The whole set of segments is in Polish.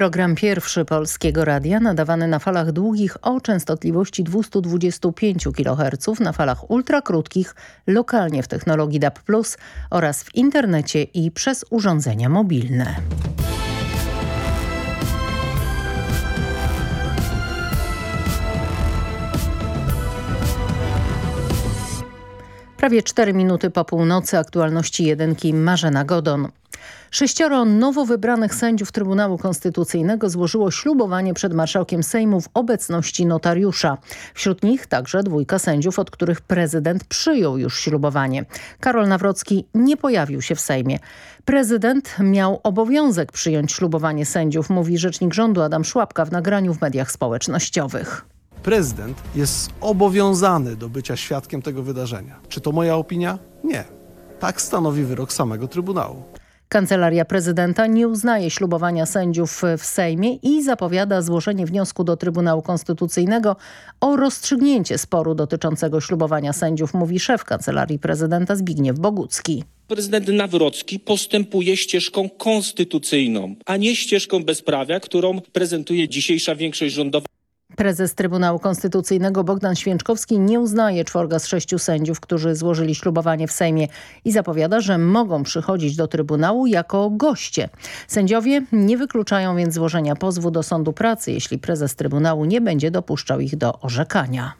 program pierwszy Polskiego Radia, nadawany na falach długich o częstotliwości 225 kHz, na falach ultrakrótkich, lokalnie w technologii DAB+, oraz w internecie i przez urządzenia mobilne. Prawie 4 minuty po północy aktualności jedynki Marzena Godon. Sześcioro nowo wybranych sędziów Trybunału Konstytucyjnego złożyło ślubowanie przed marszałkiem Sejmu w obecności notariusza. Wśród nich także dwójka sędziów, od których prezydent przyjął już ślubowanie. Karol Nawrocki nie pojawił się w Sejmie. Prezydent miał obowiązek przyjąć ślubowanie sędziów, mówi rzecznik rządu Adam Szłapka w nagraniu w mediach społecznościowych prezydent jest zobowiązany do bycia świadkiem tego wydarzenia. Czy to moja opinia? Nie. Tak stanowi wyrok samego Trybunału. Kancelaria prezydenta nie uznaje ślubowania sędziów w Sejmie i zapowiada złożenie wniosku do Trybunału Konstytucyjnego o rozstrzygnięcie sporu dotyczącego ślubowania sędziów, mówi szef Kancelarii Prezydenta Zbigniew Bogucki prezydent Nawrocki postępuje ścieżką konstytucyjną, a nie ścieżką bezprawia, którą prezentuje dzisiejsza większość rządowa. Prezes Trybunału Konstytucyjnego Bogdan Święczkowski nie uznaje czworga z sześciu sędziów, którzy złożyli ślubowanie w Sejmie i zapowiada, że mogą przychodzić do Trybunału jako goście. Sędziowie nie wykluczają więc złożenia pozwu do sądu pracy, jeśli prezes Trybunału nie będzie dopuszczał ich do orzekania.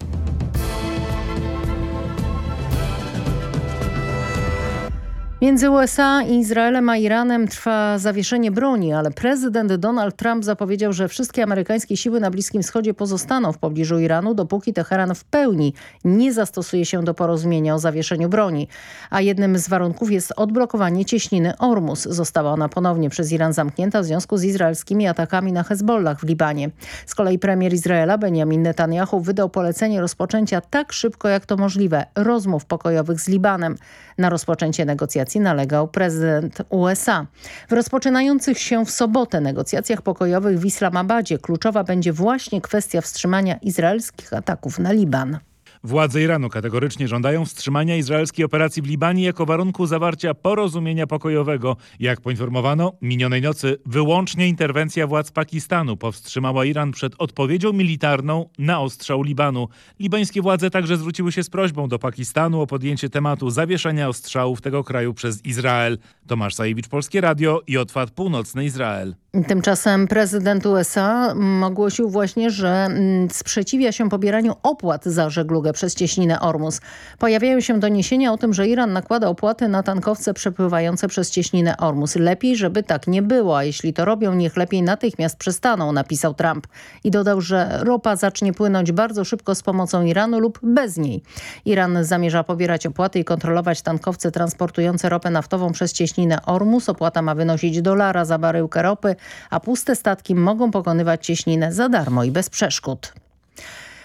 Między USA, Izraelem a Iranem trwa zawieszenie broni, ale prezydent Donald Trump zapowiedział, że wszystkie amerykańskie siły na Bliskim Wschodzie pozostaną w pobliżu Iranu, dopóki Teheran w pełni nie zastosuje się do porozumienia o zawieszeniu broni. A jednym z warunków jest odblokowanie cieśniny Ormus. Została ona ponownie przez Iran zamknięta w związku z izraelskimi atakami na Hezbollah w Libanie. Z kolei premier Izraela Benjamin Netanyahu wydał polecenie rozpoczęcia tak szybko jak to możliwe rozmów pokojowych z Libanem. Na rozpoczęcie negocjacji nalegał prezydent USA. W rozpoczynających się w sobotę negocjacjach pokojowych w Islamabadzie kluczowa będzie właśnie kwestia wstrzymania izraelskich ataków na Liban. Władze Iranu kategorycznie żądają wstrzymania izraelskiej operacji w Libanie jako warunku zawarcia porozumienia pokojowego. Jak poinformowano, minionej nocy wyłącznie interwencja władz Pakistanu powstrzymała Iran przed odpowiedzią militarną na ostrzał Libanu. Libańskie władze także zwróciły się z prośbą do Pakistanu o podjęcie tematu zawieszenia ostrzałów tego kraju przez Izrael. Tomasz Sajewicz, Polskie Radio i Otwad Północny Izrael. Tymczasem prezydent USA ogłosił właśnie, że mm, sprzeciwia się pobieraniu opłat za żeglugę przez cieśninę Ormus. Pojawiają się doniesienia o tym, że Iran nakłada opłaty na tankowce przepływające przez cieśninę Ormus. Lepiej, żeby tak nie było, a jeśli to robią, niech lepiej natychmiast przestaną, napisał Trump. I dodał, że ropa zacznie płynąć bardzo szybko z pomocą Iranu lub bez niej. Iran zamierza pobierać opłaty i kontrolować tankowce transportujące ropę naftową przez cieśninę Ormus. Opłata ma wynosić dolara za baryłkę ropy a puste statki mogą pokonywać cieśninę za darmo i bez przeszkód.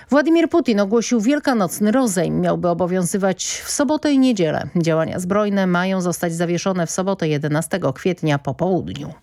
Władimir Putin ogłosił wielkanocny rozejm. Miałby obowiązywać w sobotę i niedzielę. Działania zbrojne mają zostać zawieszone w sobotę 11 kwietnia po południu.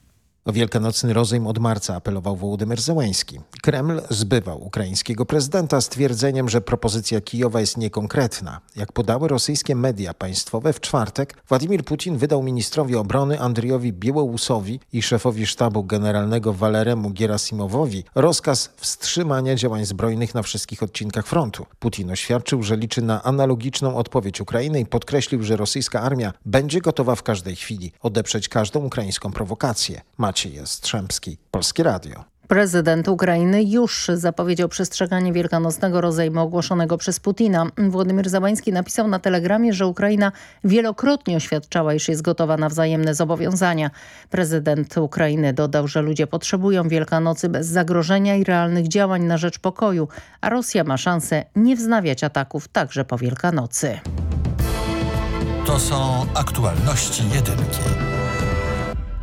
O wielkanocny rozejm od marca apelował Wołodymyr Zełański. Kreml zbywał ukraińskiego prezydenta stwierdzeniem, że propozycja Kijowa jest niekonkretna. Jak podały rosyjskie media państwowe, w czwartek Władimir Putin wydał ministrowi obrony Andriowi Biełołusowi i szefowi sztabu generalnego Waleremu Gierasimowowi rozkaz wstrzymania działań zbrojnych na wszystkich odcinkach frontu. Putin oświadczył, że liczy na analogiczną odpowiedź Ukrainy i podkreślił, że rosyjska armia będzie gotowa w każdej chwili odeprzeć każdą ukraińską prowokację. Maciej Jastrzębski, Polskie Radio. Prezydent Ukrainy już zapowiedział przestrzeganie wielkanocnego rozejmu ogłoszonego przez Putina. Władimir Zabański napisał na telegramie, że Ukraina wielokrotnie oświadczała, iż jest gotowa na wzajemne zobowiązania. Prezydent Ukrainy dodał, że ludzie potrzebują Wielkanocy bez zagrożenia i realnych działań na rzecz pokoju, a Rosja ma szansę nie wznawiać ataków także po Wielkanocy. To są aktualności jedynki.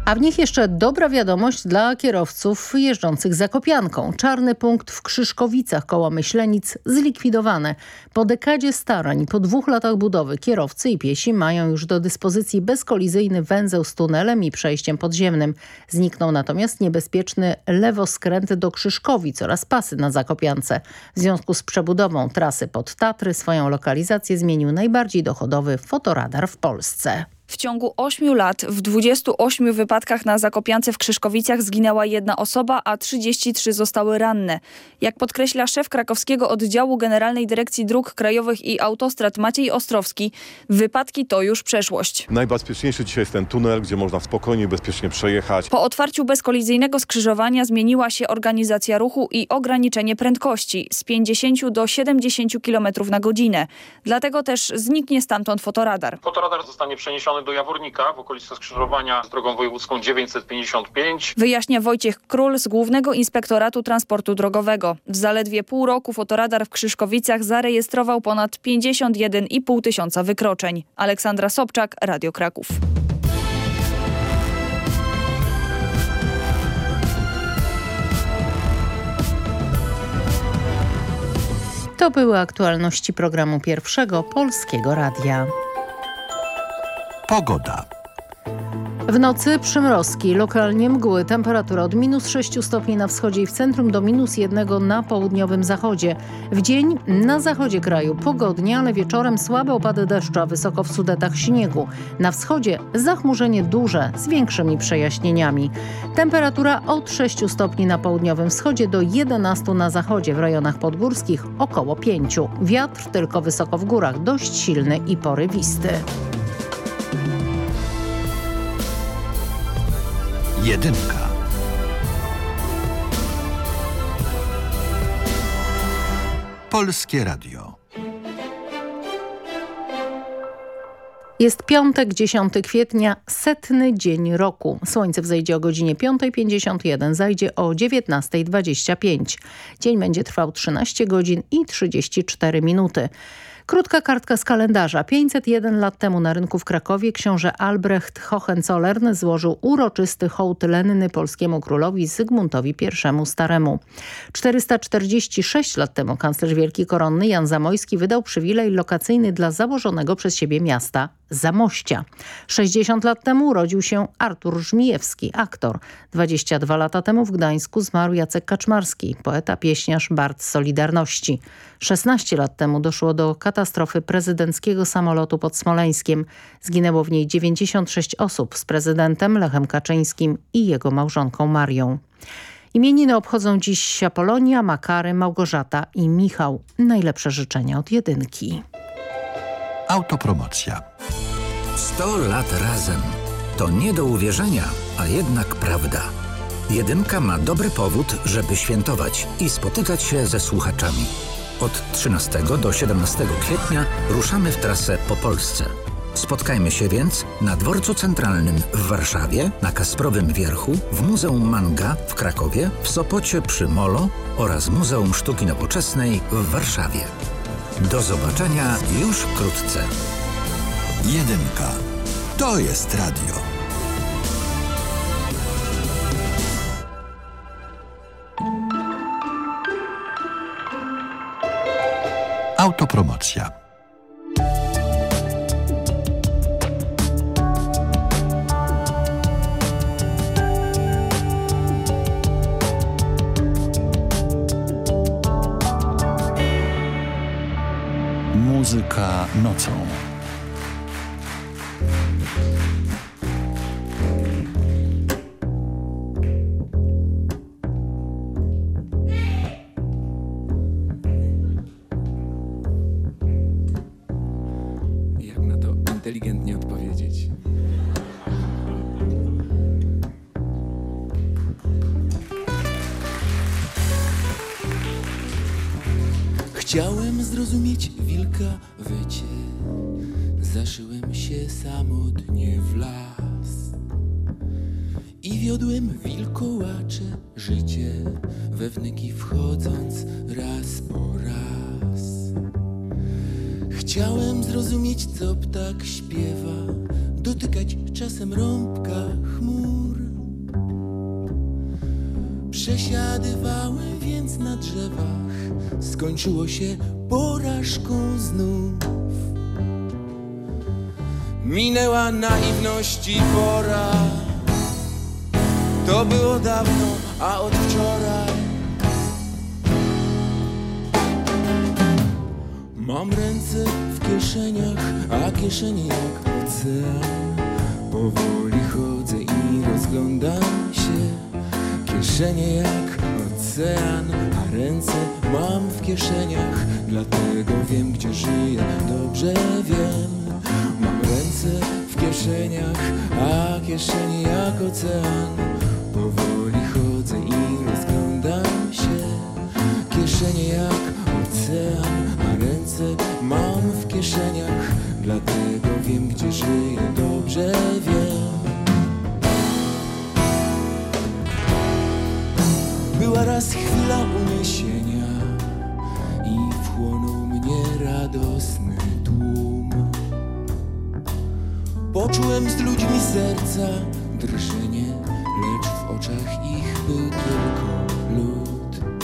A w nich jeszcze dobra wiadomość dla kierowców jeżdżących Zakopianką. Czarny punkt w Krzyszkowicach koło Myślenic zlikwidowane. Po dekadzie starań, po dwóch latach budowy kierowcy i piesi mają już do dyspozycji bezkolizyjny węzeł z tunelem i przejściem podziemnym. Zniknął natomiast niebezpieczny lewoskręt do Krzyszkowic oraz pasy na Zakopiance. W związku z przebudową trasy pod Tatry swoją lokalizację zmienił najbardziej dochodowy fotoradar w Polsce. W ciągu 8 lat w 28 wypadkach na Zakopiance w Krzyszkowicach zginęła jedna osoba, a 33 zostały ranne. Jak podkreśla szef krakowskiego oddziału Generalnej Dyrekcji Dróg Krajowych i Autostrad Maciej Ostrowski, wypadki to już przeszłość. Najbezpieczniejszy dzisiaj jest ten tunel, gdzie można spokojnie i bezpiecznie przejechać. Po otwarciu bezkolizyjnego skrzyżowania zmieniła się organizacja ruchu i ograniczenie prędkości z 50 do 70 km na godzinę. Dlatego też zniknie stamtąd fotoradar. Fotoradar zostanie przeniesiony do Jawornika w okolicy skrzyżowania z drogą wojewódzką 955. Wyjaśnia Wojciech Król z Głównego Inspektoratu Transportu Drogowego. W zaledwie pół roku fotoradar w Krzyszkowicach zarejestrował ponad 51,5 tysiąca wykroczeń. Aleksandra Sobczak, Radio Kraków. To były aktualności programu pierwszego Polskiego Radia. Pogoda. W nocy przymrozki, lokalnie mgły, temperatura od minus 6 stopni na wschodzie i w centrum do minus 1 na południowym zachodzie. W dzień na zachodzie kraju pogodnie, ale wieczorem słabe opady deszczu, a wysoko w Sudetach śniegu. Na wschodzie zachmurzenie duże z większymi przejaśnieniami. Temperatura od 6 stopni na południowym wschodzie do 11 na zachodzie, w rejonach podgórskich około 5. Wiatr tylko wysoko w górach, dość silny i porywisty. Jedynka. Polskie Radio. Jest piątek, 10 kwietnia, setny dzień roku. Słońce wzejdzie o godzinie 5.51, zajdzie o 19.25. Dzień będzie trwał 13 godzin i 34 minuty. Krótka kartka z kalendarza. 501 lat temu na rynku w Krakowie książę Albrecht Hohenzollern złożył uroczysty hołd lenny polskiemu królowi Zygmuntowi I Staremu. 446 lat temu kanclerz Wielki Koronny Jan Zamojski wydał przywilej lokacyjny dla założonego przez siebie miasta Zamościa. 60 lat temu urodził się Artur Żmijewski, aktor. 22 lata temu w Gdańsku zmarł Jacek Kaczmarski, poeta, pieśniarz, bard Solidarności. 16 lat temu doszło do katastrofy prezydenckiego samolotu pod Smoleńskiem. Zginęło w niej 96 osób z prezydentem Lechem Kaczyńskim i jego małżonką Marią. Imieniny obchodzą dziś Apolonia, Makary, Małgorzata i Michał. Najlepsze życzenia od jedynki. Autopromocja. 100 lat razem. To nie do uwierzenia, a jednak prawda. Jedynka ma dobry powód, żeby świętować i spotykać się ze słuchaczami. Od 13 do 17 kwietnia ruszamy w trasę po Polsce. Spotkajmy się więc na Dworcu Centralnym w Warszawie, na Kasprowym Wierchu, w Muzeum Manga w Krakowie, w Sopocie przy Molo oraz Muzeum Sztuki Nowoczesnej w Warszawie. Do zobaczenia już wkrótce. Jedynka. To jest radio. Autopromocja. Muzyka nocą. Ptak śpiewa, dotykać czasem rąbka chmur. Przesiadywałem więc na drzewach, skończyło się porażką znów. Minęła naiwności pora, to było dawno, a od wczoraj Mam ręce w kieszeniach, a kieszenie jak ocean Powoli chodzę i rozglądam się. Kieszenie jak ocean, a ręce mam w kieszeniach. Dlatego wiem gdzie żyję, dobrze wiem. Mam ręce w kieszeniach, a kieszenie jak ocean. Powoli chodzę i rozglądam się. Kieszenie jak kieszeniach Dlatego wiem gdzie żyję, dobrze wiem Była raz chwila uniesienia i wchłonął mnie radosny tłum. Poczułem z ludźmi serca drżenie, lecz w oczach ich był tylko lód.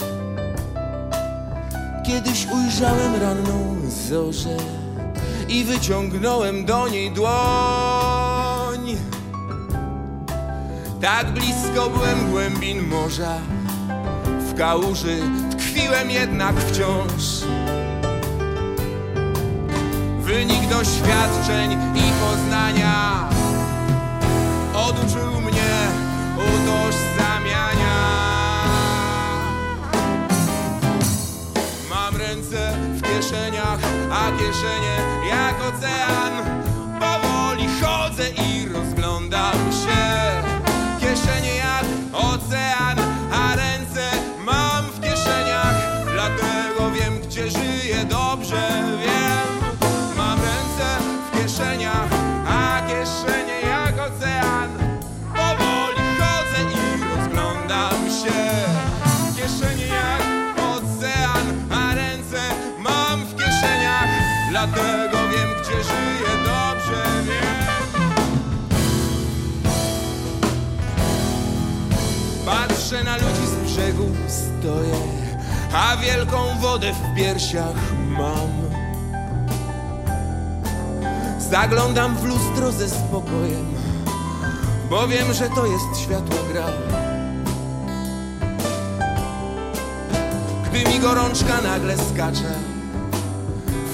Kiedyś ujrzałem ranną zorzę i wyciągnąłem do niej dłoń. Tak blisko byłem głębin morza, w kałuży tkwiłem jednak wciąż. Wynik doświadczeń i poznania oduczył mnie kieszeniach, a kieszenie jak ocean. Patrzę na ludzi z brzegu, stoję, a wielką wodę w piersiach mam. Zaglądam w lustro ze spokojem, bo wiem, że to jest światła gra. Gdy mi gorączka nagle skacze,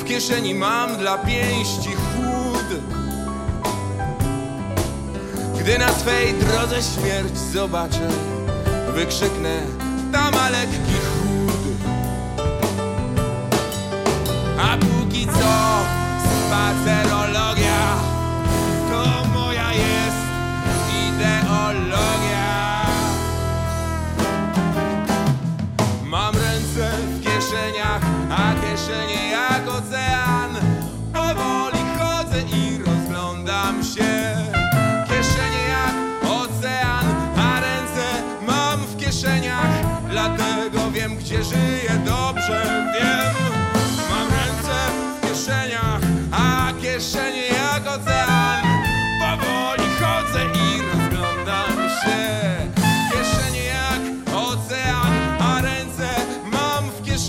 w kieszeni mam dla pięści chłód. Gdy na swej drodze śmierć zobaczę, wykrzyknę, ta ma lekki chłód. A póki co spacerologia to moja jest ideologia.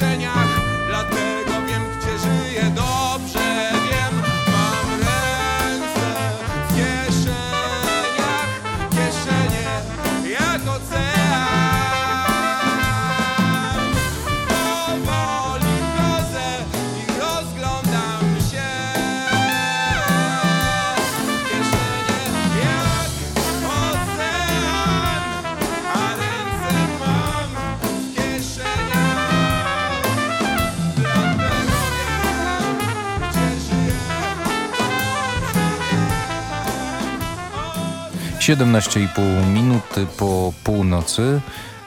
Mam 17,5 minuty po północy.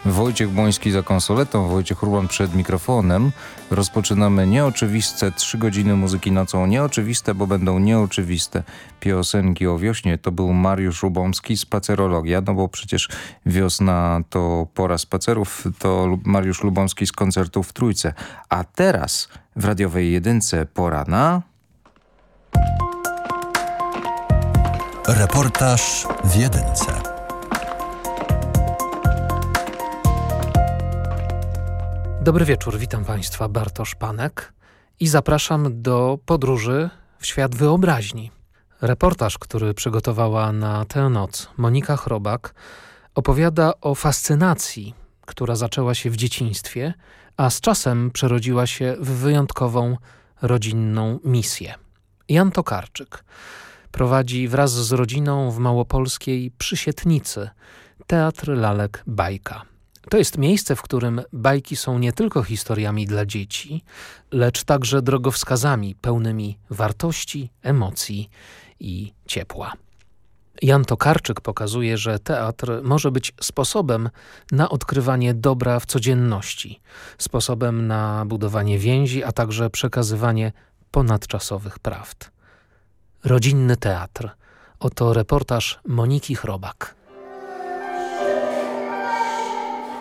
Wojciech Błoński za konsoletą, Wojciech Urban przed mikrofonem. Rozpoczynamy nieoczywiste trzy godziny muzyki nocą. Nieoczywiste, bo będą nieoczywiste piosenki o wiośnie. To był Mariusz Lubomski, Spacerologia, no bo przecież wiosna to pora spacerów. To Mariusz Lubomski z koncertu w Trójce. A teraz w radiowej jedynce pora na... Reportaż w jedynce. Dobry wieczór, witam Państwa, Bartosz Panek i zapraszam do podróży w świat wyobraźni. Reportaż, który przygotowała na tę noc Monika Chrobak, opowiada o fascynacji, która zaczęła się w dzieciństwie, a z czasem przerodziła się w wyjątkową rodzinną misję. Jan Tokarczyk prowadzi wraz z rodziną w małopolskiej Przysietnicy Teatr Lalek Bajka. To jest miejsce, w którym bajki są nie tylko historiami dla dzieci, lecz także drogowskazami pełnymi wartości, emocji i ciepła. Jan Tokarczyk pokazuje, że teatr może być sposobem na odkrywanie dobra w codzienności, sposobem na budowanie więzi, a także przekazywanie ponadczasowych prawd. Rodzinny teatr. Oto reportaż Moniki Chrobak.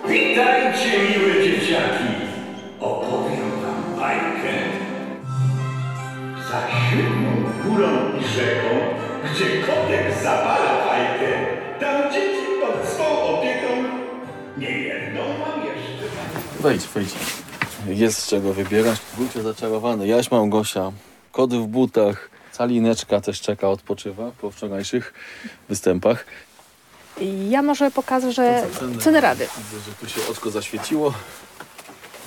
Witajcie, miłe dzieciaki! Opowiem wam bajkę. Za siódmą górą i rzeką, gdzie kotek zapala fajkę, tam dzieci pod swą opieką. Nie jedną mam jeszcze. Wejdź, wejdź. Jest z czego wybierać. Bójcie zaczarowany. Jaś Małgosia, kody w butach. Calineczka też czeka, odpoczywa po wczorajszych występach. Ja może pokażę, że Cenę. cenę rady. Widzę, że tu się oczko zaświeciło.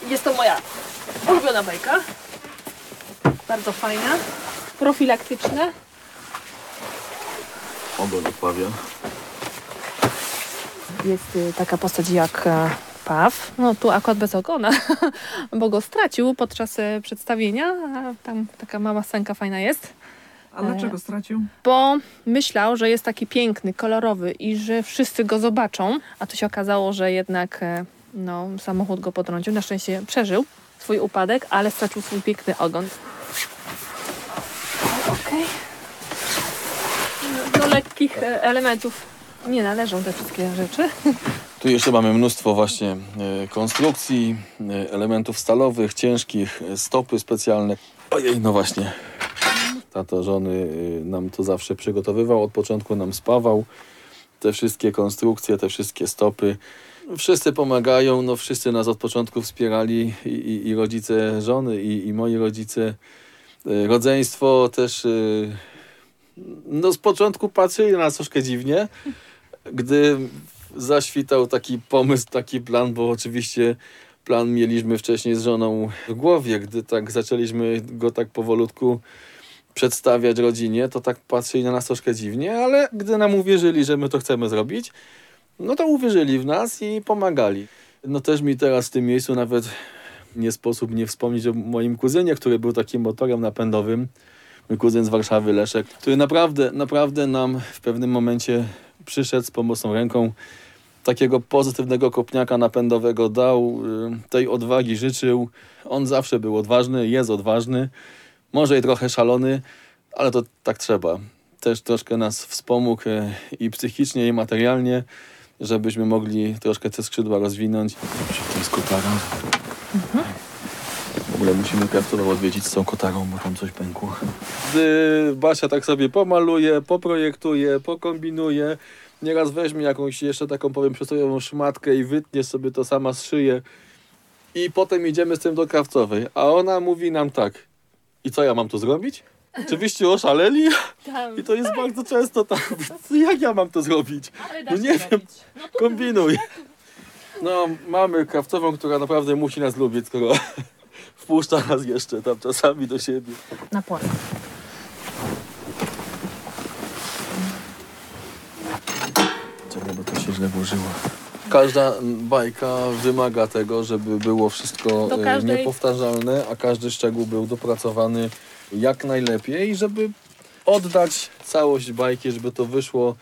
Jest to moja ulubiona bajka. Bardzo fajna. Profilaktyczna. Ogon odpawia. Jest y, taka postać jak e, Paw. No tu akurat bez ogona, bo go stracił podczas e, przedstawienia. A tam taka mała scenka fajna jest. A dlaczego stracił? Bo myślał, że jest taki piękny, kolorowy i że wszyscy go zobaczą, a tu się okazało, że jednak e, no, samochód go potrącił. Na szczęście przeżył swój upadek, ale stracił swój piękny ogon. Okej. Do lekkich e, elementów nie należą te wszystkie rzeczy. Tu jeszcze mamy mnóstwo właśnie e, konstrukcji, e, elementów stalowych, ciężkich, e, stopy specjalne. Ojej, no właśnie. Tato żony nam to zawsze przygotowywał, od początku nam spawał. Te wszystkie konstrukcje, te wszystkie stopy. Wszyscy pomagają, no wszyscy nas od początku wspierali i, i, i rodzice żony, i, i moi rodzice. E, Rodzeństwo też e, no z początku patrzyli na nas troszkę dziwnie, gdy zaświtał taki pomysł, taki plan, bo oczywiście plan mieliśmy wcześniej z żoną w głowie, gdy tak zaczęliśmy go tak powolutku przedstawiać rodzinie, to tak patrzyli na nas troszkę dziwnie, ale gdy nam uwierzyli, że my to chcemy zrobić, no to uwierzyli w nas i pomagali. No też mi teraz w tym miejscu nawet nie sposób nie wspomnieć o moim kuzynie, który był takim motorem napędowym. Mój kuzyn z Warszawy, Leszek, który naprawdę, naprawdę nam w pewnym momencie przyszedł z pomocną ręką. Takiego pozytywnego kopniaka napędowego dał, y, tej odwagi życzył. On zawsze był odważny, jest odważny, może i trochę szalony, ale to tak trzeba. Też troszkę nas wspomógł y, i psychicznie, i materialnie, żebyśmy mogli troszkę te skrzydła rozwinąć. To jest kotara. W ogóle musimy Kraftowo odwiedzić z tą kotarą, bo tam coś pękło. Gdy Basia tak sobie pomaluje, poprojektuje, pokombinuje, nieraz weźmie jakąś jeszcze taką, powiem, przysłowiową szmatkę i wytnie sobie to sama z szyję i potem idziemy z tym do krawcowej, a ona mówi nam tak, i co ja mam tu zrobić? Oczywiście oszaleli i to jest bardzo często tak, jak ja mam to zrobić? No nie wiem, kombinuj. No, mamy krawcową, która naprawdę musi nas lubić, skoro wpuszcza nas jeszcze tam czasami do siebie. Na płat. Czekaj, bo to się źle włożyło. Każda bajka wymaga tego, żeby było wszystko e, każdej- niepowtarzalne, a każdy szczegół był dopracowany jak najlepiej, żeby oddać całość bajki, żeby to wyszło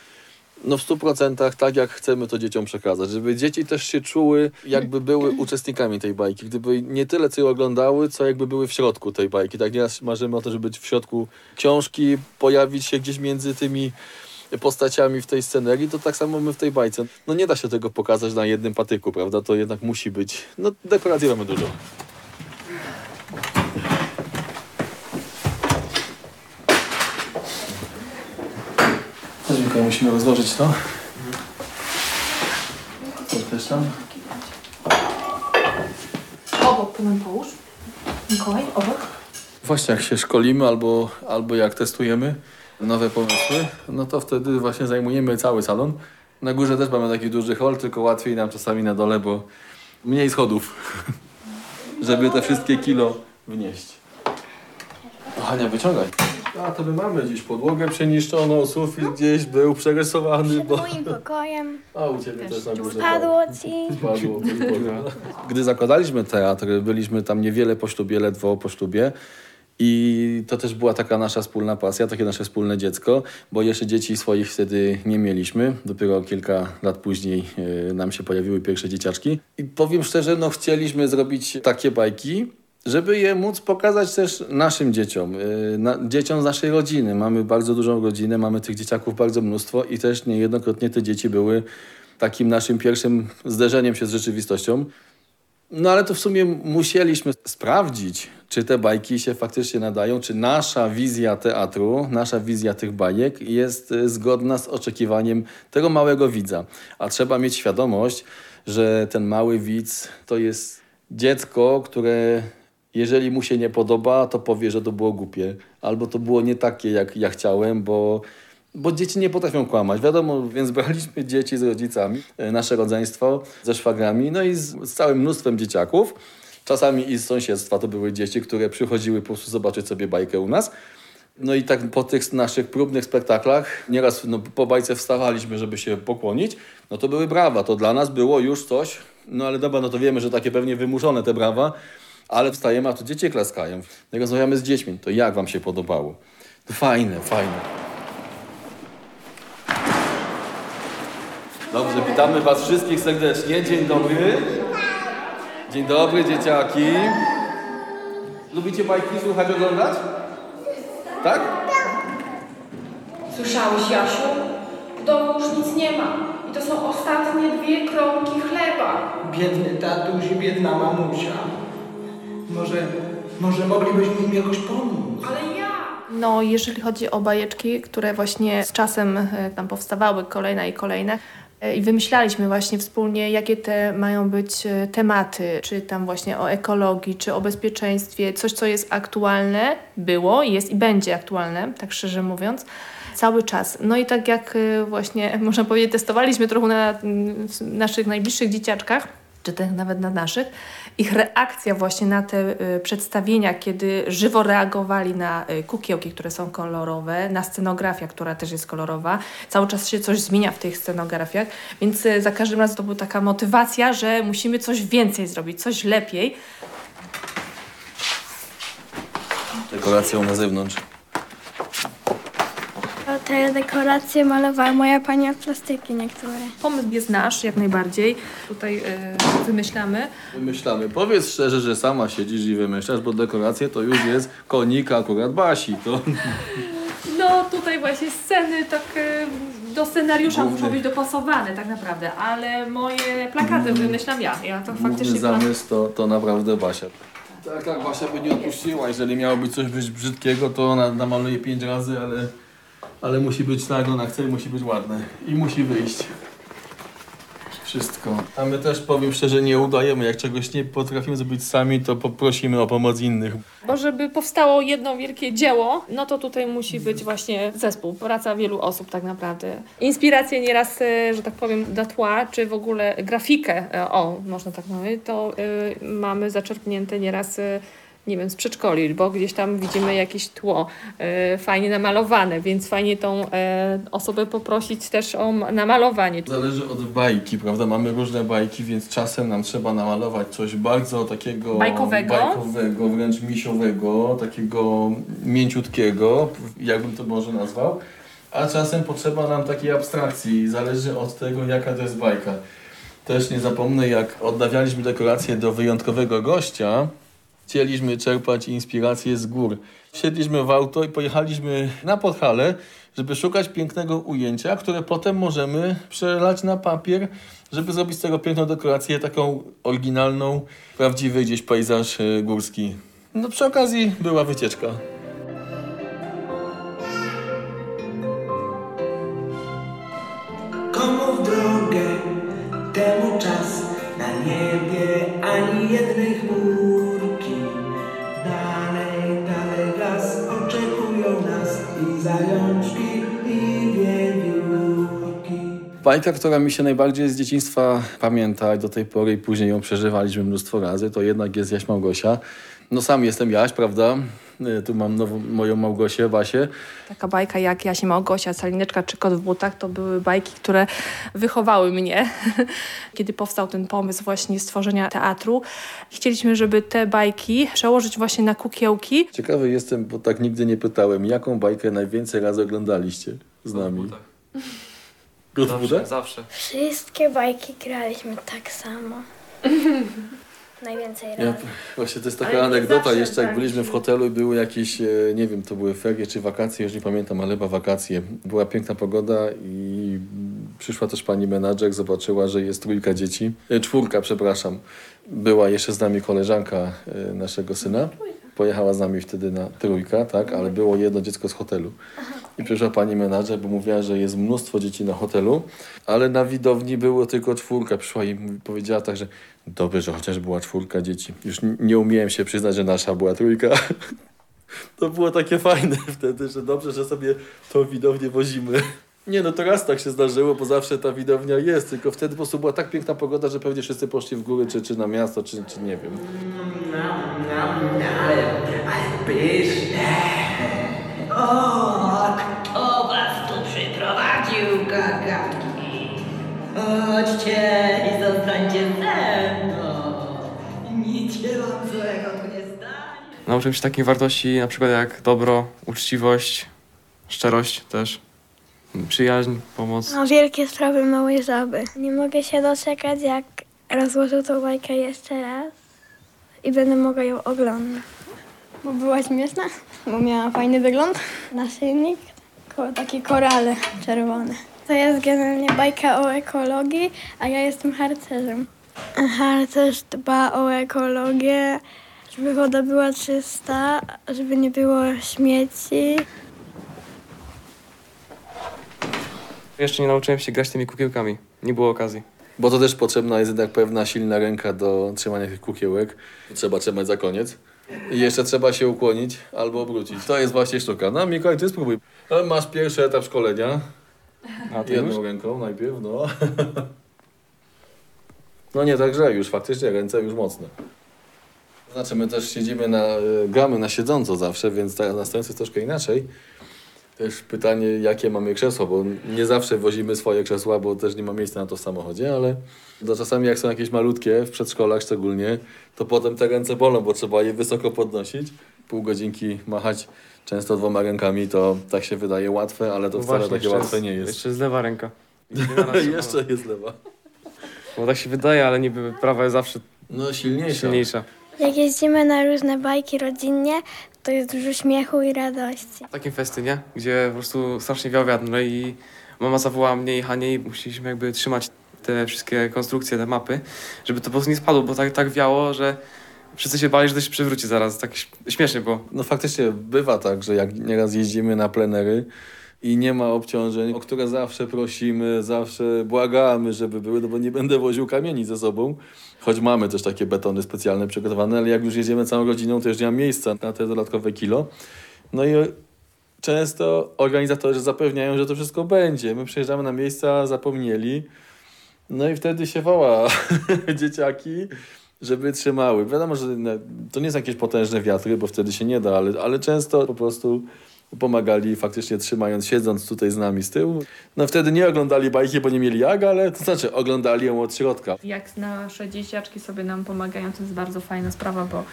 no w 100% tak, jak chcemy to dzieciom przekazać. Żeby dzieci też się czuły, jakby były uczestnikami tej bajki. Gdyby nie tyle, co ją oglądały, co jakby były w środku tej bajki. Tak nieraz marzymy o to, żeby być w środku książki, pojawić się gdzieś między tymi postaciami w tej scenerii, to tak samo my w tej bajce. No nie da się tego pokazać na jednym patyku, prawda? To jednak musi być. No dekoracji mamy dużo. Mikołaj, musimy rozłożyć to. To też tam. Obok nam połóż. Mikołaj, obok. Właśnie jak się szkolimy albo, albo jak testujemy nowe pomysły, no to wtedy właśnie zajmujemy cały salon. Na górze też mamy taki duży hol, tylko łatwiej nam czasami na dole, bo mniej schodów, żeby te wszystkie kilo wnieść. Hania, wyciągaj. A to my mamy gdzieś podłogę przeniszczoną, sufit gdzieś był przerysowany. Bo... Moim pokojem A u Ciebie też na górze. spadło ci. Spadło. Gdy zakładaliśmy teatr, byliśmy tam niewiele po ślubie, ledwo po ślubie. I to też była taka nasza wspólna pasja, takie nasze wspólne dziecko, bo jeszcze dzieci swoich wtedy nie mieliśmy. Dopiero kilka lat później e, nam się pojawiły pierwsze dzieciaczki. I powiem szczerze, no chcieliśmy zrobić takie bajki, żeby je móc pokazać też naszym dzieciom, e, na, dzieciom z naszej rodziny. Mamy bardzo dużą rodzinę, mamy tych dzieciaków bardzo mnóstwo i też niejednokrotnie te dzieci były takim naszym pierwszym zderzeniem się z rzeczywistością. No ale to w sumie musieliśmy sprawdzić, czy te bajki się faktycznie nadają, czy nasza wizja teatru, nasza wizja tych bajek jest y, zgodna z oczekiwaniem tego małego widza. A trzeba mieć świadomość, że ten mały widz to jest dziecko, które jeżeli mu się nie podoba, to powie, że to było głupie, albo to było nie takie, jak ja chciałem, bo bo dzieci nie potrafią kłamać, wiadomo, więc braliśmy dzieci z rodzicami, e, nasze rodzeństwo ze szwagrami, no i z, z całym mnóstwem dzieciaków. Czasami i z sąsiedztwa to były dzieci, które przychodziły po prostu zobaczyć sobie bajkę u nas. No i tak po tych naszych próbnych spektaklach, nieraz no, po bajce wstawaliśmy, żeby się pokłonić, no to były brawa, to dla nas było już coś, no ale dobra, no to wiemy, że takie pewnie wymuszone te brawa, ale wstajemy, a tu dzieci klaskają. Rozmawiamy z dziećmi, to jak wam się podobało? To fajne, fajne. Dobrze, witamy Was wszystkich serdecznie. Dzień dobry. Dzień dobry, dzieciaki. Lubicie bajki słuchać, oglądać? Tak? Słyszałeś, Jasiu? W domu już nic nie ma. I to są ostatnie dwie kromki chleba. Biedny tatuś i biedna mamusia. Może, może moglibyśmy im jakoś pomóc? Ale ja! No, jeżeli chodzi o bajeczki, które właśnie z czasem e, tam powstawały kolejne i kolejne, i wymyślaliśmy właśnie wspólnie, jakie te mają być e, tematy, czy tam właśnie o ekologii, czy o bezpieczeństwie, coś, co jest aktualne, było, jest i będzie aktualne, tak szczerze mówiąc, cały czas. No i tak jak e, właśnie, można powiedzieć, testowaliśmy trochę na mm, naszych najbliższych dzieciaczkach, czy też nawet na naszych, ich reakcja właśnie na te y, przedstawienia, kiedy żywo reagowali na y, kukiełki, które są kolorowe, na scenografię, która też jest kolorowa. Cały czas się coś zmienia w tych scenografiach, więc y, za każdym razem to była taka motywacja, że musimy coś więcej zrobić, coś lepiej. Dekoracją na zewnątrz. Te dekoracje malowała moja pani od plastyki niektóre. Pomysł jest nasz, jak najbardziej. Tutaj y, wymyślamy. Wymyślamy. Powiedz szczerze, że sama siedzisz i wymyślasz, bo dekoracje to już jest konika akurat Basi. To... No tutaj właśnie sceny tak y, do scenariusza Główny. muszą być dopasowane tak naprawdę, ale moje plakaty wymyślam ja. Ja to Główny faktycznie plan- zamysł to, to naprawdę Basia. Tak, tak, Basia by nie odpuściła. Jeżeli miało być coś być brzydkiego, to ona namaluje pięć razy, ale, ale musi być tak, ona chce i musi być ładne. I musi wyjść. Wszystko. A my też, powiem szczerze, nie udajemy. Jak czegoś nie potrafimy zrobić sami, to poprosimy o pomoc innych. Bo żeby powstało jedno wielkie dzieło, no to tutaj musi być właśnie zespół, praca wielu osób tak naprawdę. Inspiracje nieraz, e, że tak powiem, do tła, czy w ogóle grafikę, e, o, można tak mówić, to y, mamy zaczerpnięte nieraz, y, nie wiem, z przedszkoli, bo gdzieś tam widzimy jakieś tło y, fajnie namalowane, więc fajnie tą y, osobę poprosić też o namalowanie. Zależy od bajki, prawda? Mamy różne bajki, więc czasem nam trzeba namalować coś bardzo takiego Bajkowego? bajkowego wręcz misiowego, takiego mięciutkiego, jakbym to może nazwał. A czasem potrzeba nam takiej abstrakcji, zależy od tego, jaka to jest bajka. Też nie zapomnę, jak odnawialiśmy dekoracje do wyjątkowego gościa, chcieliśmy czerpać inspirację z gór. Wsiedliśmy w auto i pojechaliśmy na Podhale, żeby szukać pięknego ujęcia, które potem możemy przelać na papier, żeby zrobić z tego piękną dekorację, taką oryginalną, prawdziwy gdzieś pejzaż e, górski. No przy okazji była wycieczka. Komu w drogę, temu czas, Bajka, która mi się najbardziej z dzieciństwa pamięta i do tej pory i później ją przeżywaliśmy mnóstwo razy, to jednak jest Jaś Małgosia. No sam jestem Jaś, prawda? Y, Tu mam nową, moją Małgosię, Basię. Taka bajka jak Jaś i Małgosia, Salineczka czy Kot w butach to były bajki, które wychowały mnie. Kiedy powstał ten pomysł właśnie stworzenia teatru, chcieliśmy, żeby te bajki przełożyć właśnie na kukiełki. Ciekawy jestem, bo tak nigdy nie pytałem, jaką bajkę najwięcej razy oglądaliście z nami? Butach? Zawsze. Wszystkie bajki graliśmy tak samo. Najwięcej Ja, razy. właśnie to jest Ale taka nie anegdota, zawsze jeszcze jak tak. byliśmy w hotelu i były jakieś, e, nie wiem, to były ferie czy wakacje, już nie pamiętam, ale chyba wakacje. Była piękna pogoda i przyszła też pani menadżer, zobaczyła, że jest trójka dzieci, e, czwórka, przepraszam. Była jeszcze z nami koleżanka e, naszego syna. Pojechała z nami wtedy na trójka, tak, ale było jedno dziecko z hotelu. I przyszła pani menadżer, bo mówiła, że jest mnóstwo dzieci na hotelu, ale na widowni było tylko czwórka. Przyszła i powiedziała tak, że dobrze, że chociaż była czwórka dzieci. Już nie umiałem się przyznać, że nasza była trójka. To było takie fajne wtedy, że dobrze, że sobie tą widownię wozimy. Nie no, to raz tak się zdarzyło, bo zawsze ta widownia jest, tylko wtedy po prostu była tak piękna pogoda, że pewnie wszyscy poszli w góry, czy, czy na miasto, czy, czy nie wiem. Ale, ale pyszne. O, kto was tu przyprowadził, gagatki? Chodźcie i zostańcie ze mną. Nic się wam złego tu nie stanie. Nauczyłem się takich wartości, na przykład jak dobro, uczciwość, szczerość też, przyjaźń, pomoc. No, wielkie sprawy małej żaby. Nie mogę się doczekać, jak rozłożę tą bajkę jeszcze raz i będę mogła ją oglądać. Bo była śmieszna, bo miała fajny wygląd. Naszyjnik, ko- takie korale czerwone. To jest generalnie bajka o ekologii, a ja jestem harcerzem. Harcerz dba o ekologię, żeby woda była czysta, żeby nie było śmieci. Jeszcze nie nauczyłem się grać tymi kukiełkami, nie było okazji. Bo to też potrzebna jest jednak pewna silna ręka do trzymania tych kukiełek. Trzeba trzymać za koniec. I jeszcze trzeba się ukłonić albo obrócić. To jest właśnie sztuka. No Mikołaj, ty spróbuj. No, masz pierwszy etap szkolenia. A ty Jedną już? ręką najpierw, no. No nie tak źle już, faktycznie ręce już mocne. Znaczy my też siedzimy na, e, gramy na siedząco zawsze, więc teraz na stojąco jest troszkę inaczej. Też pytanie, jakie mamy krzesło, bo nie zawsze wozimy swoje krzesła, bo też nie ma miejsca na to w samochodzie, ale to czasami jak są jakieś malutkie, w przedszkolach szczególnie, to potem te ręce bolą, bo trzeba je wysoko podnosić. Pół godzinki machać często dwoma rękami, to tak się wydaje łatwe, ale to No wcale właśnie, takie łatwe nie jest. Jeszcze jest lewa ręka. Jeszcze jest lewa. Bo tak się wydaje, ale niby prawa jest zawsze no, silniejsza. silniejsza. Jak jeździmy na różne bajki rodzinnie, to jest dużo śmiechu i radości. W takim festynie, gdzie po prostu strasznie wiał wiatr no i mama zawołała mnie i Hanie i musieliśmy jakby trzymać te wszystkie konstrukcje, te mapy, żeby to po prostu nie spadło, bo tak, tak wiało, że wszyscy się bali, że to się przewróci zaraz. Tak śmiesznie było. No faktycznie bywa tak, że jak nieraz jeździmy na plenery i nie ma obciążeń, o które zawsze prosimy, zawsze błagamy, żeby były, no bo nie będę woził kamieni ze sobą, choć mamy też takie betony specjalne przygotowane, ale jak już jedziemy całą rodziną, to już nie ma miejsca na te dodatkowe kilo. No i często organizatorzy zapewniają, że to wszystko będzie. My przyjeżdżamy na miejsca, zapomnieli, no i wtedy się woła dzieciaki, żeby trzymały. Wiadomo, że to nie jest jakieś potężne wiatry, bo wtedy się nie da, ale, ale często po prostu pomagali faktycznie trzymając, siedząc tutaj z nami z tyłu. No wtedy nie oglądali bajki, bo nie mieli jak, ale to znaczy oglądali ją od środka. Jak nasze dzieciaczki sobie nam pomagają, to jest bardzo fajna sprawa, bo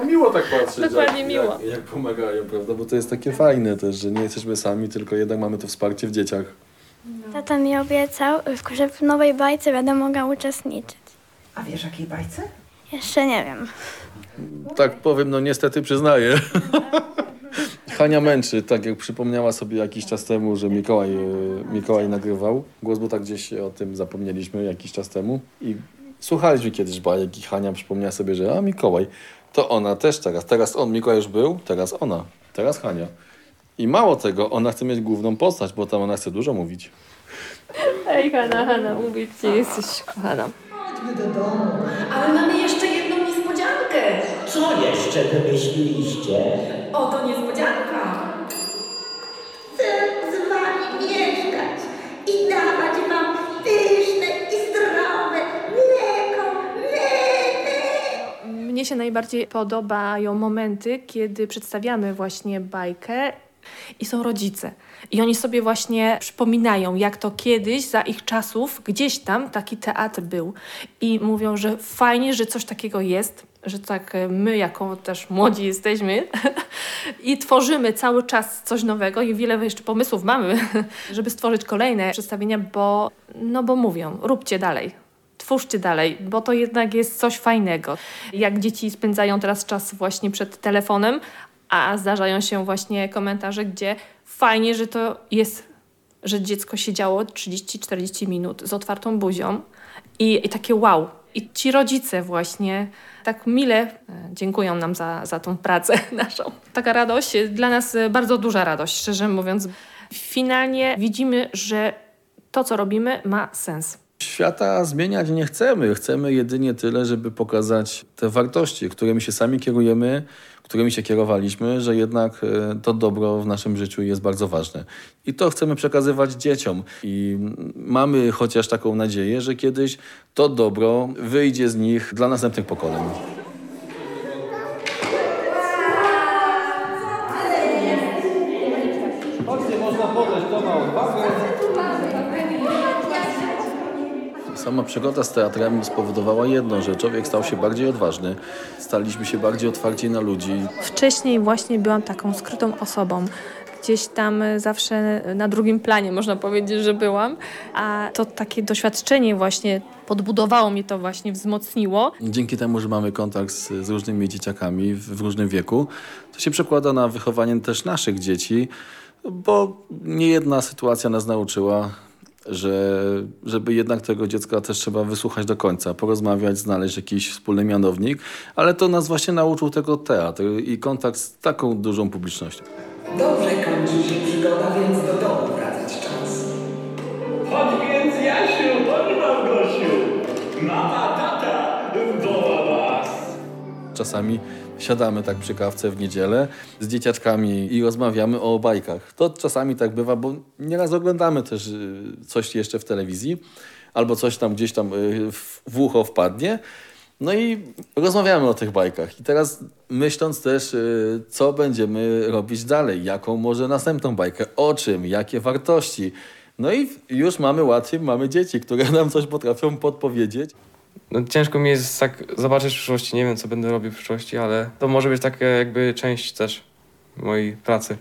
No miło tak patrzeć, Dokładnie jak, miło. Jak, jak pomagają, prawda? Bo to jest takie fajne też, że nie jesteśmy sami, tylko jednak mamy to wsparcie w dzieciach. Tata mi obiecał, że w nowej bajce będę mogła uczestniczyć. A wiesz jakiej bajce? Jeszcze nie wiem. Tak powiem, no niestety przyznaję. Hania męczy, tak jak przypomniała sobie jakiś czas temu, że Mikołaj, e, Mikołaj nagrywał głos, bo tak gdzieś o tym zapomnieliśmy jakiś czas temu i słuchaliśmy kiedyś bajek i Hania przypomniała sobie, że a Mikołaj, to ona też teraz, teraz on, Mikołaj już był, teraz ona, teraz Hania. I mało tego, ona chce mieć główną postać, bo tam ona chce dużo mówić. Ej, Hanna, Hanna, mówię ci, jesteś kochana. Chodźmy do domu. Ale mamy jeszcze. Co jeszcze wymyśliliście? Oto niespodzianka. Chcę z wami mieszkać i dawać wam pyszne i zdrowe mleko, mleko. Mnie się najbardziej podobają momenty, kiedy przedstawiamy właśnie bajkę i są rodzice. I oni sobie właśnie przypominają, jak to kiedyś, za ich czasów, gdzieś tam taki teatr był. I mówią, że fajnie, że coś takiego jest, że tak e, my, jako też młodzi jesteśmy i tworzymy cały czas coś nowego i wiele jeszcze pomysłów mamy, żeby stworzyć kolejne przedstawienia, bo, no bo mówią, róbcie dalej, twórzcie dalej, bo to jednak jest coś fajnego. Jak dzieci spędzają teraz czas właśnie przed telefonem, a zdarzają się właśnie komentarze, gdzie fajnie, że to jest, że dziecko siedziało 30-40 minut z otwartą buzią i, i takie wow. I ci rodzice właśnie tak mile e, dziękują nam za, za tą pracę naszą. Taka radość, e, dla nas e, bardzo duża radość, szczerze mówiąc. Finalnie widzimy, że to, co robimy, ma sens. Świata zmieniać nie chcemy. Chcemy jedynie tyle, żeby pokazać te wartości, którymi się sami kierujemy, którymi się kierowaliśmy, że jednak e, to dobro w naszym życiu jest bardzo ważne. I to chcemy przekazywać dzieciom. I mamy chociaż taką nadzieję, że kiedyś to dobro wyjdzie z nich dla następnych pokoleń. Sama przygoda z teatrem spowodowała jedno, że człowiek stał się bardziej odważny, staliśmy się bardziej otwarci na ludzi. Wcześniej właśnie byłam taką skrytą osobą. Gdzieś tam zawsze na drugim planie można powiedzieć, że byłam, a to takie doświadczenie właśnie podbudowało mnie to właśnie, wzmocniło. Dzięki temu, że mamy kontakt z, z różnymi dzieciakami w, w różnym wieku, to się przekłada na wychowanie też naszych dzieci, bo niejedna sytuacja nas nauczyła, że żeby jednak tego dziecka też trzeba wysłuchać do końca, porozmawiać, znaleźć jakiś wspólny mianownik, ale to nas właśnie nauczył tego teatr i kontakt z taką dużą publicznością. Dobrze kończy Czasami siadamy tak przy kawce w niedzielę z dzieciaczkami i rozmawiamy o bajkach. To czasami tak bywa, bo nieraz oglądamy też y, coś jeszcze w telewizji albo coś tam gdzieś tam y, w ucho wpadnie. No i rozmawiamy o tych bajkach. I teraz myśląc też, y, co będziemy robić dalej, jaką może następną bajkę, o czym, jakie wartości. No i już mamy łatwiej, mamy dzieci, które nam coś potrafią podpowiedzieć. No, ciężko mi jest tak zobaczyć w przyszłości, nie wiem co będę robił w przyszłości, ale to może być taka jakby część też mojej pracy.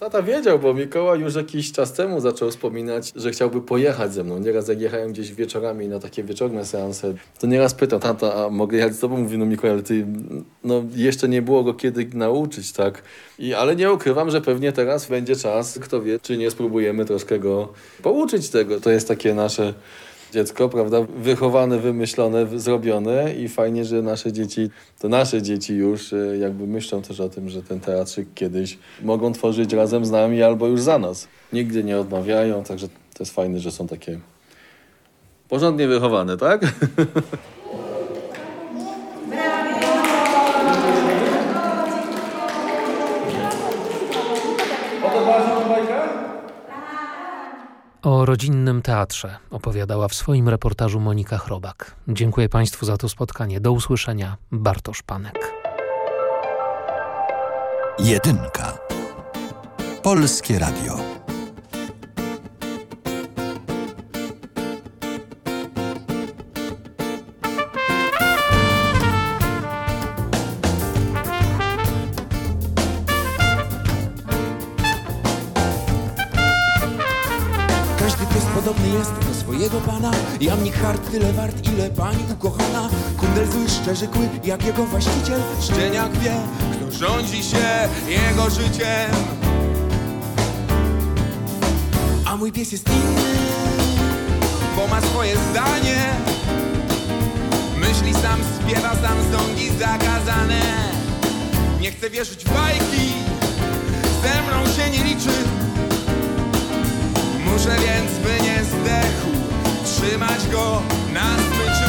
Tata wiedział, bo Mikołaj już jakiś czas temu zaczął wspominać, że chciałby pojechać ze mną. Nieraz jak jechałem gdzieś wieczorami na takie wieczorne seanse, to nieraz pytał, tata, a mogę jechać z tobą? Mówi, no Mikołaj, ale ty, no jeszcze nie było go kiedy nauczyć, tak? I, ale nie ukrywam, że pewnie teraz będzie czas, kto wie, czy nie spróbujemy troszkę go pouczyć tego. To jest takie nasze dziecko, prawda? Wychowane, wymyślone, zrobione i fajnie, że nasze dzieci, to nasze dzieci już e, jakby myślą też o tym, że ten teatrzyk kiedyś mogą tworzyć razem z nami albo już za nas. Nigdy nie odmawiają, także to jest fajne, że są takie porządnie wychowane, tak? O rodzinnym teatrze opowiadała w swoim reportażu Monika Chrobak. Dziękuję Państwu za to spotkanie. Do usłyszenia. Bartosz Panek. Jedynka. Polskie Radio. Każdy podobny jest do swojego pana Jamnik hart tyle wart, ile pani ukochana Kundel zły, kły, jak jego właściciel Szczeniak wie, kto rządzi się jego życiem. A mój pies jest inny Bo ma swoje zdanie. Myśli sam, śpiewa sam, sągi zakazane. Nie chcę wierzyć w bajki, ze mną się nie liczy. Muszę więc, by nie zdechł, trzymać go na smyczy.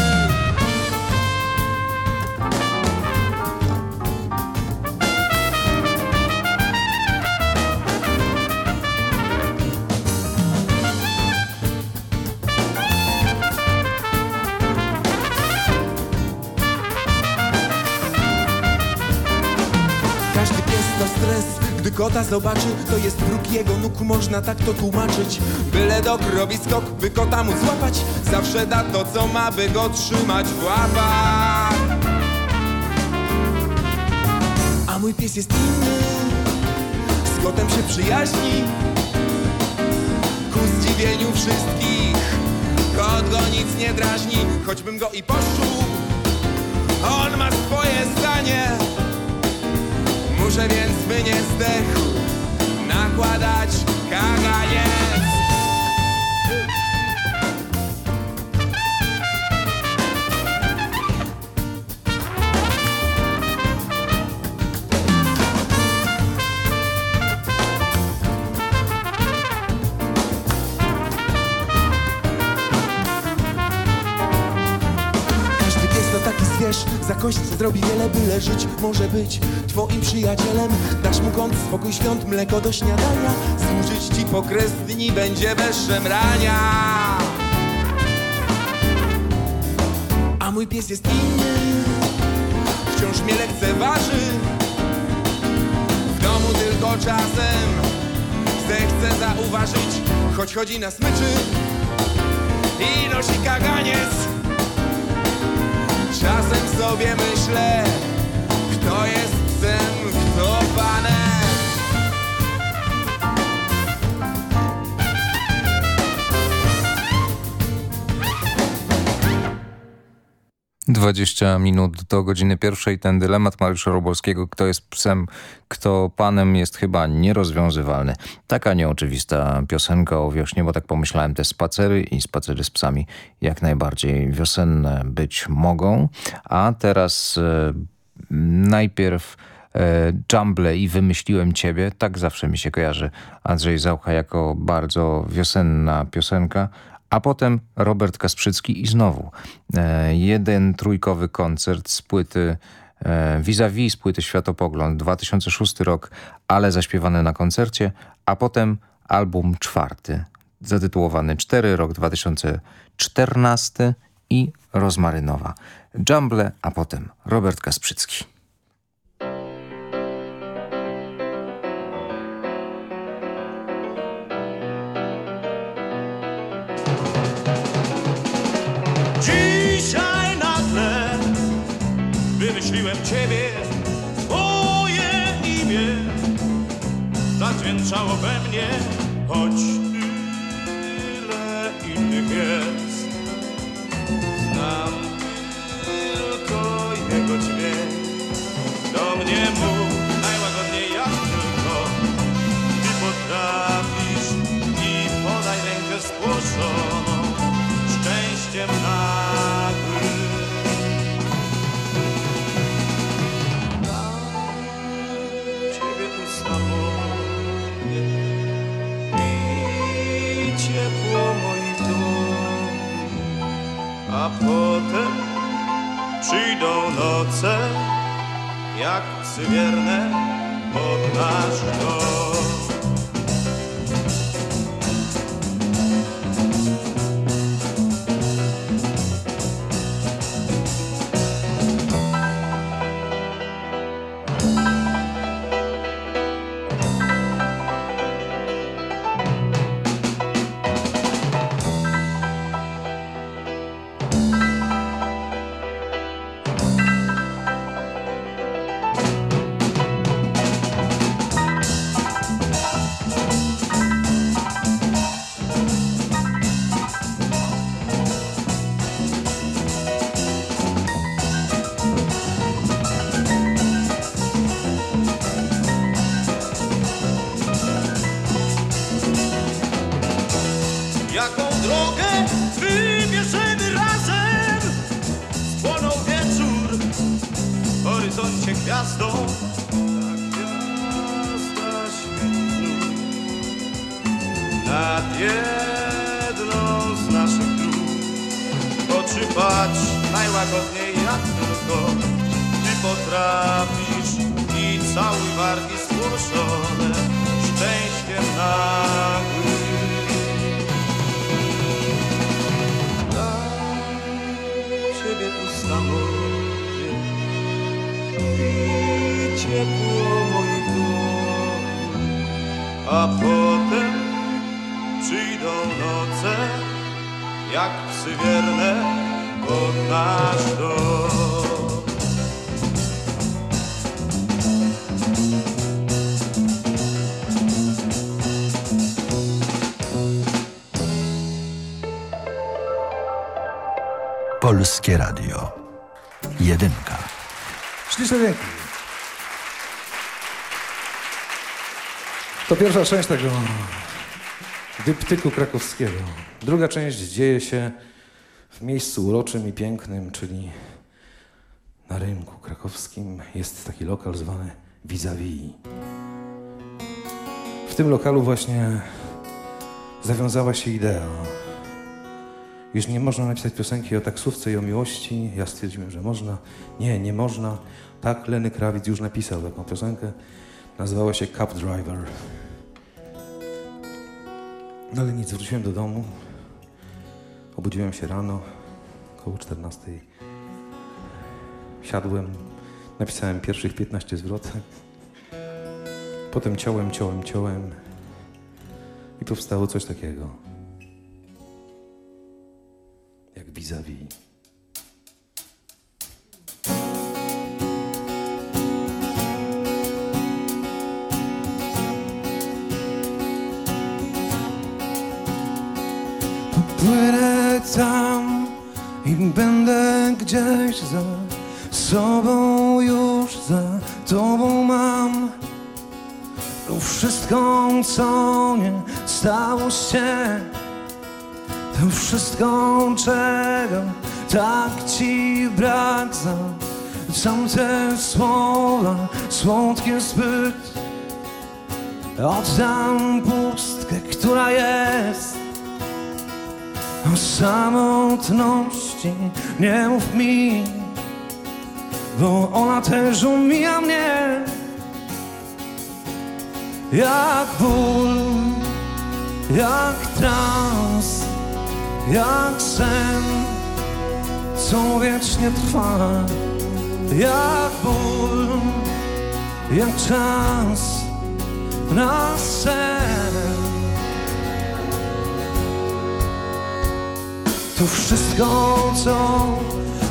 Kota zobaczy, to jest próg jego nóg, można tak to tłumaczyć. Byle dok robi skok, by kota mu złapać, zawsze da to, co ma, by go trzymać w łapach. A mój pies jest inny, z kotem się przyjaźni, ku zdziwieniu wszystkich. Kot go nic nie drażni, choćbym go i poszczuł, on ma swoje zdanie. Muszę więc, by nie zdechł, nakładać kaganiec. Kość zrobi wiele, byle żyć może być twoim przyjacielem. Dasz mu kąt, spokój świąt, mleko do śniadania, służyć ci po kres dni będzie bez szemrania. A mój pies jest inny, wciąż mnie lekceważy. W domu tylko czasem zechce zauważyć, choć chodzi na smyczy i nosi kaganiec. Czasem sobie myślę, kto jest 20 minut do godziny pierwszej. Ten dylemat Mariusza Robolskiego, kto jest psem, kto panem, jest chyba nierozwiązywalny. Taka nieoczywista piosenka o wiośnie, bo tak pomyślałem, te spacery i spacery z psami jak najbardziej wiosenne być mogą. A teraz e, najpierw e, Jumble i Wymyśliłem Ciebie. Tak zawsze mi się kojarzy Andrzej Zaucha jako bardzo wiosenna piosenka. A potem Robert Kasprzycki i znowu e, jeden trójkowy koncert z płyty e, vis-a-vis, z płyty Światopogląd, 2006 rok, ale zaśpiewany na koncercie, a potem album czwarty, zatytułowany 4, rok 2014 i Rozmarynowa. Jumble, a potem Robert Kasprzycki. Ciebie, twoje imię zadźwięczało we mnie, choć i cały wargi spłoszone szczęściem nagłym. Ciebie tu samotnie i ciepło moich A potem przyjdą noce, jak psy wierne pod nasz dom. Polskie Radio. Jedynka. Śliczne dźwięki. To pierwsza część tego dyptyku krakowskiego. Druga część dzieje się w miejscu uroczym i pięknym, czyli na rynku krakowskim. Jest taki lokal zwany Vis-a-vis. W tym lokalu właśnie zawiązała się idea. Już nie można napisać piosenki o taksówce i o miłości. Ja stwierdziłem, że można. Nie, nie można. Tak, Leny Krawic już napisał taką piosenkę. Nazywała się Cab Driver. No ale nic, wróciłem do domu. Obudziłem się rano, około 14. Siadłem, napisałem pierwszych 15 zwrotek. Potem ciąłem, ciąłem, ciąłem. I powstało coś takiego. Jak vis-a-vis. Płynę tam i będę gdzieś za sobą już za tobą mam To wszystko, co nie stało się Wszystko, czego tak ci brak za Tamte słowa, słodkie zbyt Oddam pustkę, która jest o samotności nie mów mi, bo ona też umija mnie. Jak ból, jak trans, jak sen, co wiecznie trwa. Jak ból, jak czas na sen. To wszystko, co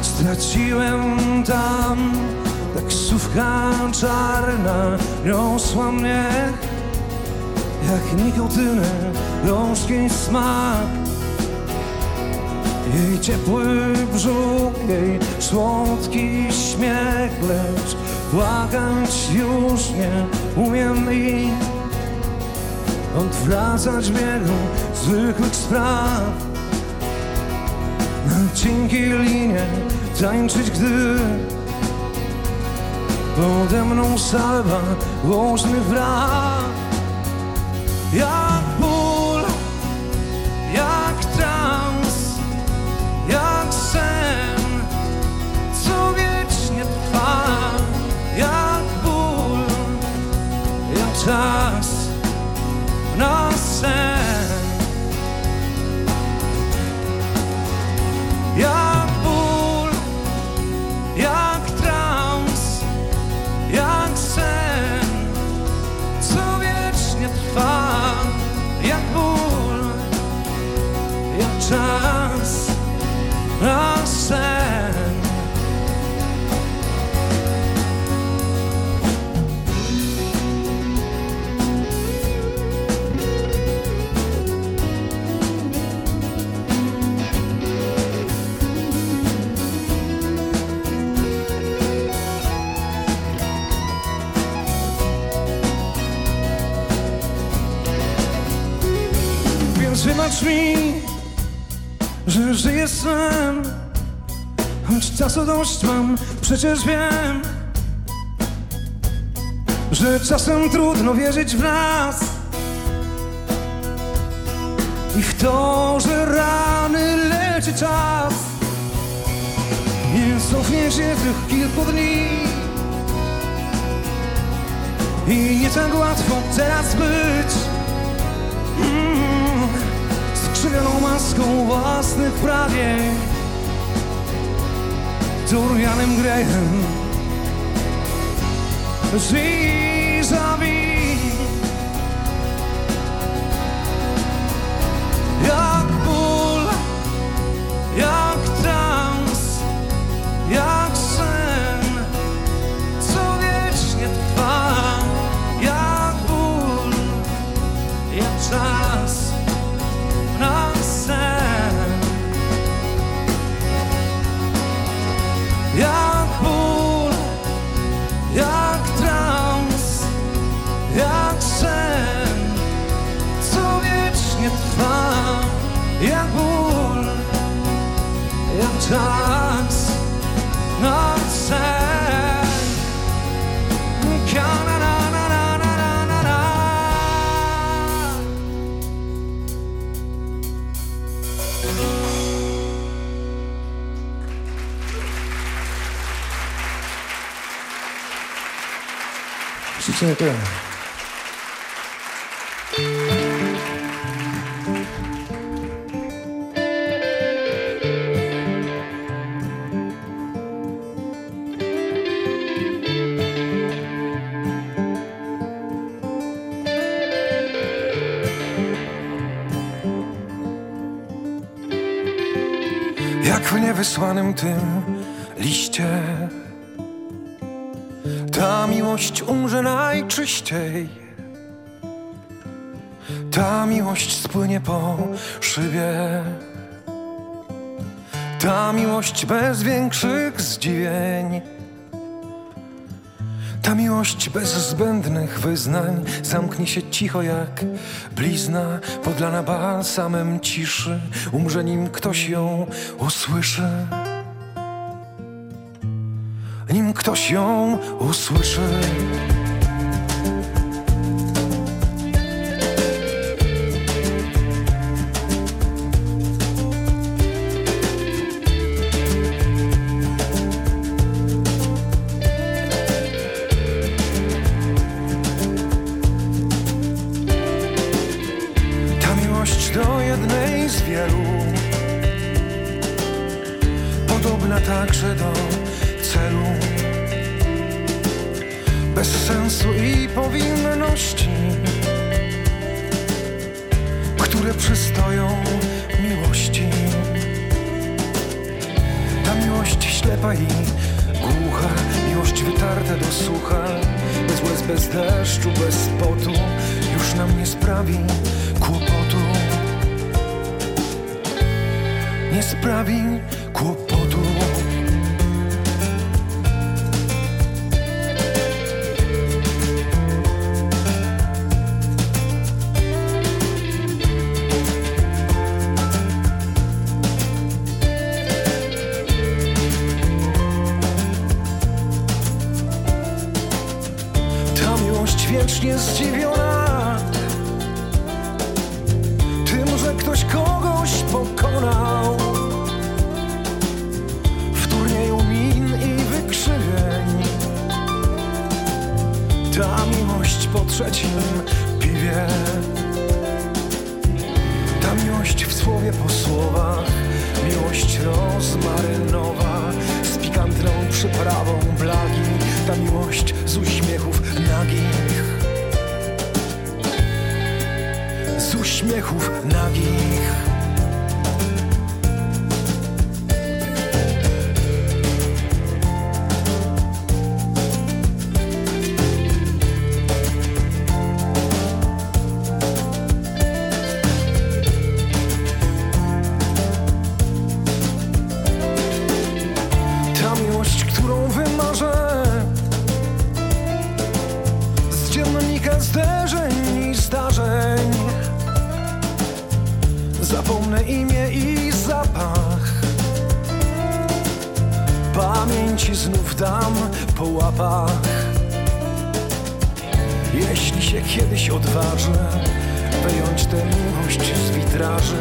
straciłem tam Taksówka czarna niosła mnie Jak nikotyny, gorzki smak Jej ciepły brzuch, jej słodki śmiech Lecz płakać już nie umiem i Odwracać biegu zwykłych spraw na cienkiej linie tańczyć, gdy pode mną salwa głośnych wraw. Jak ból, jak mi, że żyję snem Choć czasu dość mam, przecież wiem Że czasem trudno wierzyć w nas. I w to, że rany leczy czas. Nie cofnie się tych kilku dni. I nie tak łatwo teraz być Skrzywianą maską własnych prawie Durwianym grechem zyskam. Jak Dziękujemy. Jak w niewysłanym tym liście czyściej. Ta miłość spłynie po szybie. Ta miłość bez większych zdziwień. Ta miłość bez zbędnych wyznań zamknie się cicho jak blizna podlana balsamem ciszy. Umrze nim ktoś ją usłyszy. Nim ktoś ją usłyszy. kiedyś odważne Wyjąć tę miłość z witraży.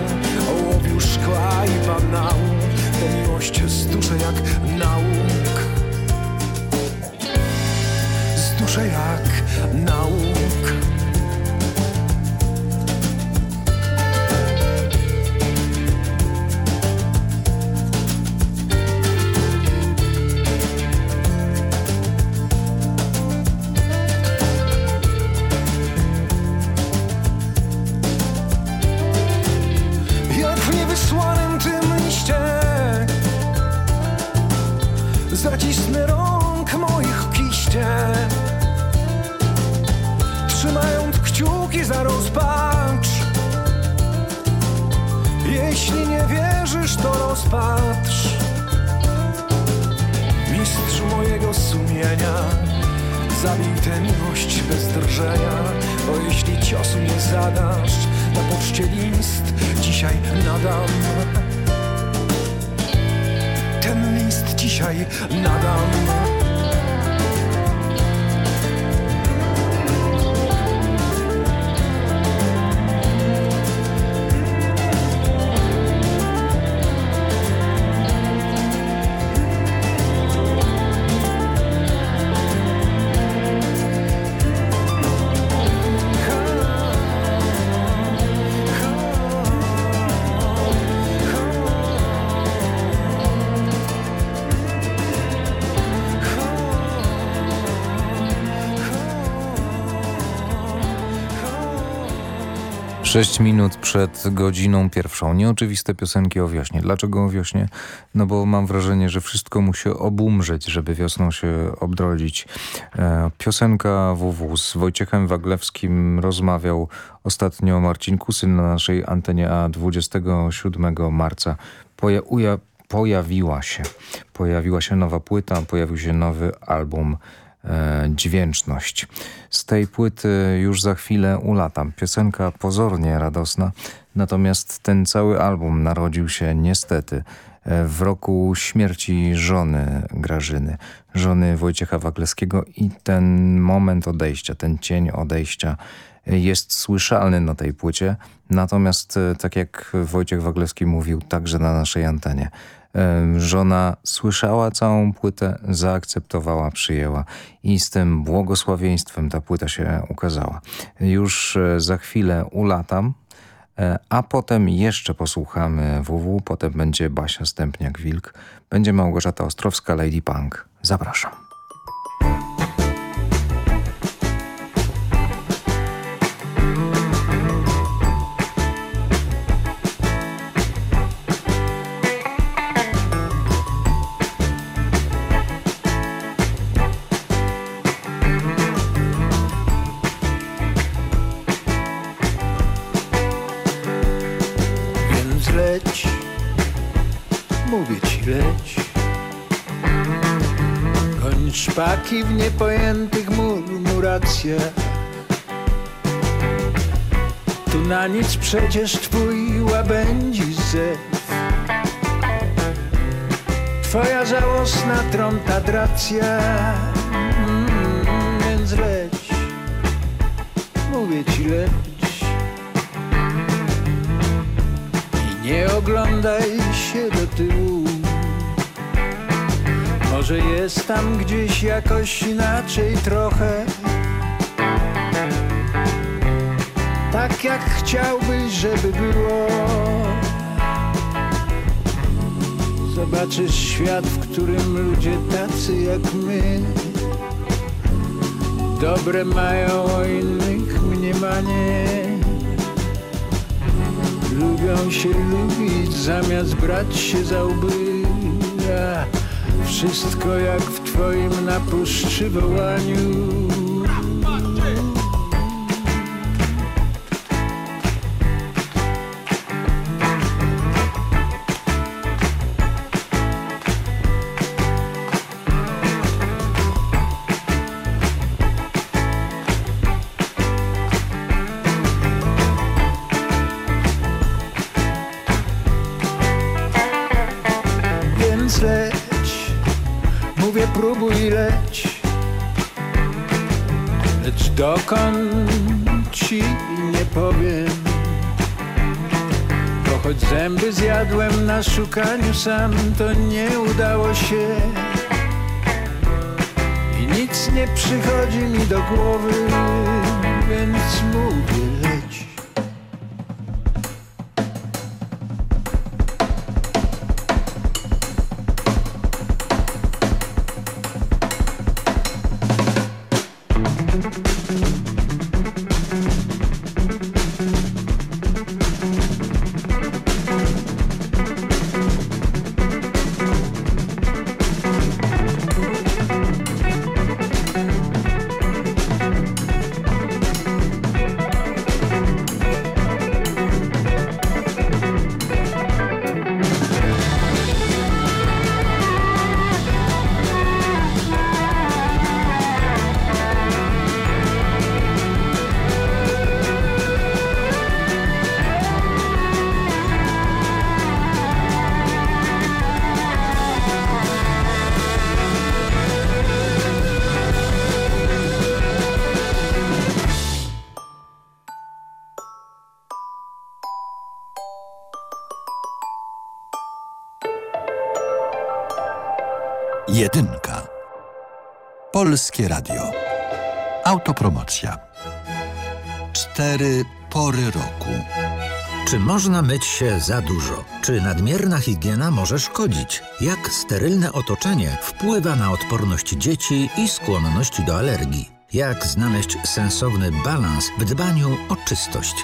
Ołowiu szkła i banału Tę miłość zduszę jak nauk. Zduszę jak nauk. Sześć minut przed godziną pierwszą. Nieoczywiste piosenki o wiośnie. Dlaczego o wiośnie? No bo mam wrażenie, że wszystko musi obumrzeć, żeby wiosną się obdrodzić. E, piosenka WW z Wojciechem Waglewskim rozmawiał ostatnio Marcin Kusyn na naszej antenie, a 27 marca poja uja, pojawiła się. Pojawiła się nowa płyta, pojawił się nowy album Dźwięczność. Z tej płyty już za chwilę ulatam. Piosenka pozornie radosna, natomiast ten cały album narodził się niestety e, w roku śmierci żony Grażyny, żony Wojciecha Wagleskiego i ten moment odejścia, ten cień odejścia jest słyszalny na tej płycie, natomiast e, tak jak Wojciech Waglewski mówił także na naszej antenie, żona słyszała całą płytę, zaakceptowała, przyjęła i z tym błogosławieństwem ta płyta się ukazała. Już e, za chwilę ulatam, e, a potem jeszcze posłuchamy WW, potem będzie Basia Stępniak-Wilk, będzie Małgorzata Ostrowska, Lady Punk. Zapraszam. Leć, mówię ci leć. Kończ szpaki w niepojętych murmuracjach Tu na nic przecież twój łabędzi zew. Twoja żałosna trątadracja. Mm, Więc leć, mówię ci leć nie oglądaj się do tyłu. Może jest tam gdzieś jakoś inaczej trochę. Tak jak chciałbyś, żeby było. Zobaczysz świat, w którym ludzie tacy jak my. Dobre mają o innych mniemanie Lubią się lubić zamiast brać się za łby Wszystko jak w twoim na puszczy wołaniu sam To nie udało się. I nic nie przychodzi mi do głowy Więc mówię Polskie Radio. Autopromocja. Cztery pory roku. Czy można myć się za dużo? Czy nadmierna higiena może szkodzić? Jak sterylne otoczenie wpływa na odporność dzieci i skłonność do alergii? Jak znaleźć sensowny balans w dbaniu o czystość?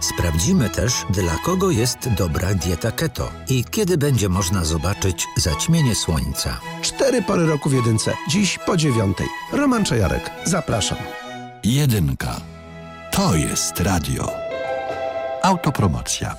Sprawdzimy też, dla kogo jest dobra dieta keto i kiedy będzie można zobaczyć zaćmienie słońca. Cztery pory roku w jedynce. Dziś po dziewiątej. Roman Czajarek. Zapraszam. Jedynka. To jest radio. Autopromocja.